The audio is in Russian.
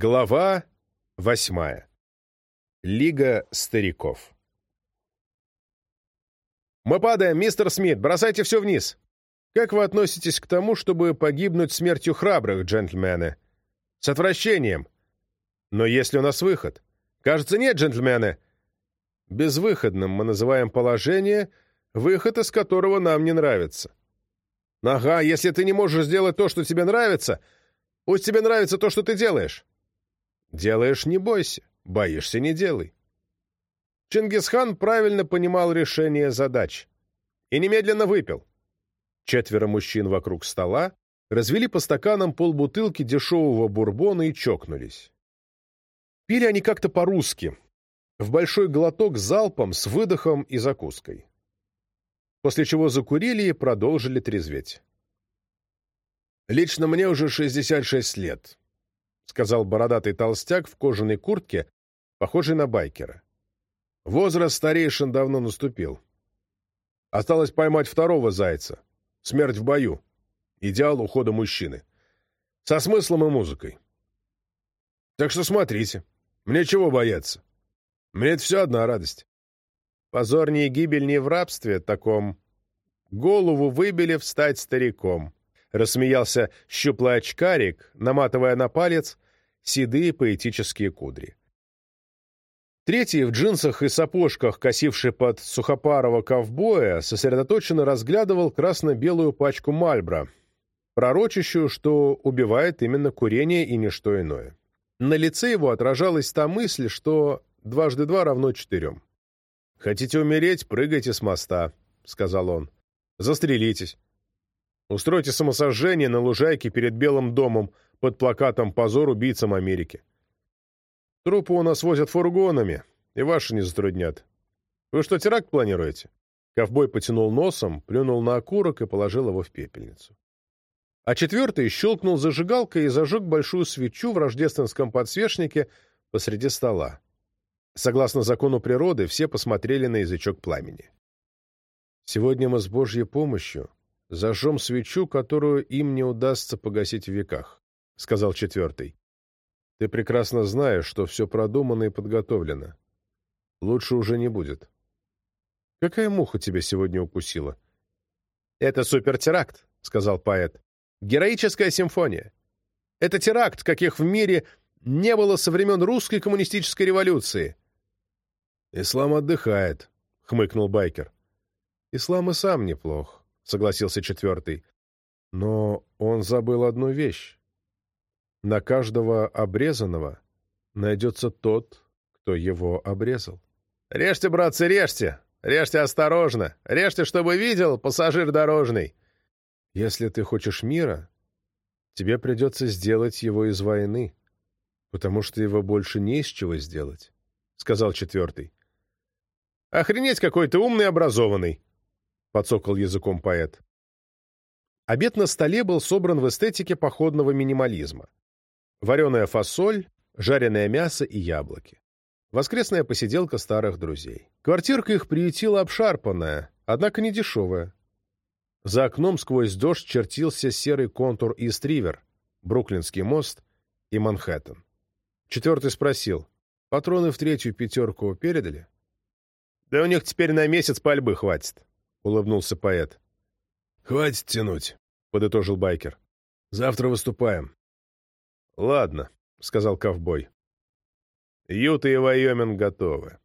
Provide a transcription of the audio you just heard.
Глава восьмая. Лига стариков. «Мы падаем, мистер Смит! Бросайте все вниз!» «Как вы относитесь к тому, чтобы погибнуть смертью храбрых, джентльмены?» «С отвращением!» «Но есть ли у нас выход?» «Кажется, нет, джентльмены!» «Безвыходным мы называем положение, выход из которого нам не нравится». «Ага, если ты не можешь сделать то, что тебе нравится, пусть тебе нравится то, что ты делаешь». Делаешь — не бойся, боишься — не делай. Чингисхан правильно понимал решение задач и немедленно выпил. Четверо мужчин вокруг стола развели по стаканам полбутылки дешевого бурбона и чокнулись. Пили они как-то по-русски, в большой глоток залпом с выдохом и закуской. После чего закурили и продолжили трезветь. «Лично мне уже 66 лет», — сказал бородатый толстяк в кожаной куртке, похожий на байкера. Возраст старейшин давно наступил. Осталось поймать второго зайца. Смерть в бою. Идеал ухода мужчины. Со смыслом и музыкой. Так что смотрите. Мне чего бояться? Мне это все одна радость. Позорнее гибель не в рабстве таком. Голову выбили встать стариком. — рассмеялся щуплый очкарик, наматывая на палец седые поэтические кудри. Третий в джинсах и сапожках, косивший под сухопарого ковбоя, сосредоточенно разглядывал красно-белую пачку Мальбро, пророчащую, что убивает именно курение и ничто иное. На лице его отражалась та мысль, что дважды два равно четырем. «Хотите умереть? Прыгайте с моста», — сказал он. «Застрелитесь. Устройте самосожжение на лужайке перед Белым домом под плакатом «Позор убийцам Америки». Трупы у нас возят фургонами, и ваши не затруднят. Вы что, теракт планируете?» Ковбой потянул носом, плюнул на окурок и положил его в пепельницу. А четвертый щелкнул зажигалкой и зажег большую свечу в рождественском подсвечнике посреди стола. Согласно закону природы, все посмотрели на язычок пламени. «Сегодня мы с Божьей помощью зажжем свечу, которую им не удастся погасить в веках», — сказал четвертый. «Ты прекрасно знаешь, что все продумано и подготовлено. Лучше уже не будет. Какая муха тебя сегодня укусила?» «Это супертеракт», — сказал поэт. «Героическая симфония. Это теракт, каких в мире не было со времен русской коммунистической революции». «Ислам отдыхает», — хмыкнул Байкер. «Ислам и сам неплох согласился четвертый. Но он забыл одну вещь. На каждого обрезанного найдется тот, кто его обрезал. «Режьте, братцы, режьте! Режьте осторожно! Режьте, чтобы видел пассажир дорожный!» «Если ты хочешь мира, тебе придется сделать его из войны, потому что его больше не из чего сделать», — сказал четвертый. «Охренеть, какой ты умный и образованный!» — подсокал языком поэт. Обед на столе был собран в эстетике походного минимализма. Вареная фасоль, жареное мясо и яблоки. Воскресная посиделка старых друзей. Квартирка их приютила обшарпанная, однако не дешевая. За окном сквозь дождь чертился серый контур Ист-Ривер, Бруклинский мост и Манхэттен. Четвертый спросил, патроны в третью пятерку передали? Да у них теперь на месяц пальбы хватит. — улыбнулся поэт. «Хватит тянуть», — подытожил байкер. «Завтра выступаем». «Ладно», — сказал ковбой. «Юта и Вайоминг готовы.